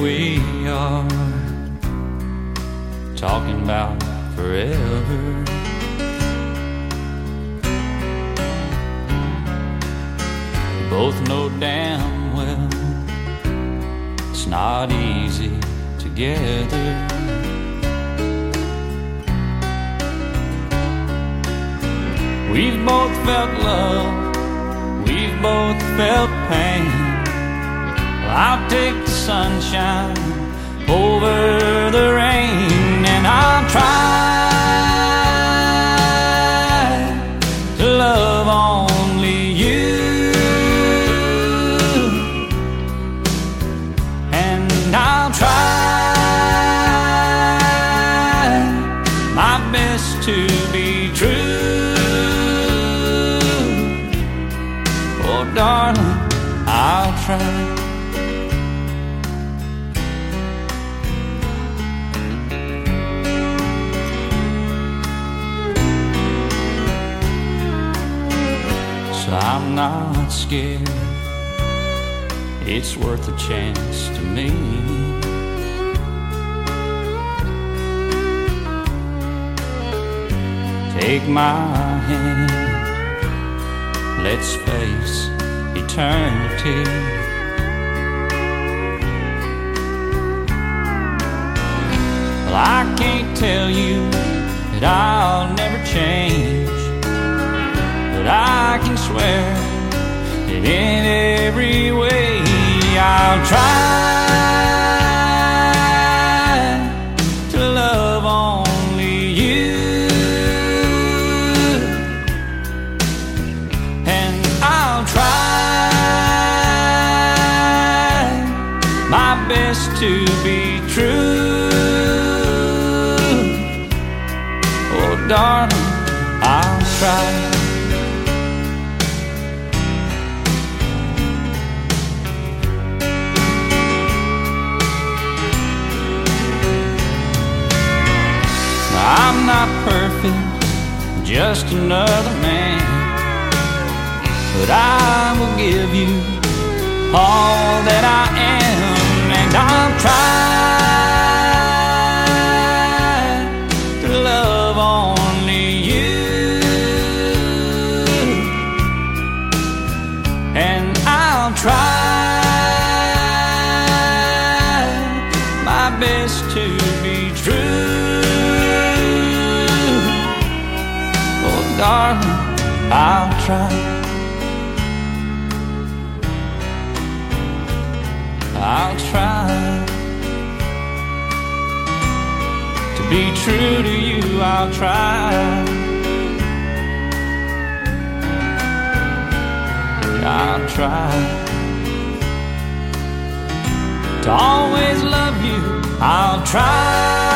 we are talking about forever. We both know damn well it's not easy together. We've both felt love, we've both felt pain. I'll take the sunshine over the rain, and I'll try to love only you, and I'll try my best to be true. Oh, darling, I'll try. I'm not scared. It's worth a chance to me. Take my hand, let's face eternity. Well, I can't tell you that I'll never change, Swear that in every way. I'll try to love only you, and I'll try my best to be true. Oh, darling, I'm not perfect, just another man. But I will give you all that I am, and I'll try to love only you. And I'll try my best to be true. Darling, I'll try. I'll try to be true to you. I'll try. I'll try to always love you. I'll try.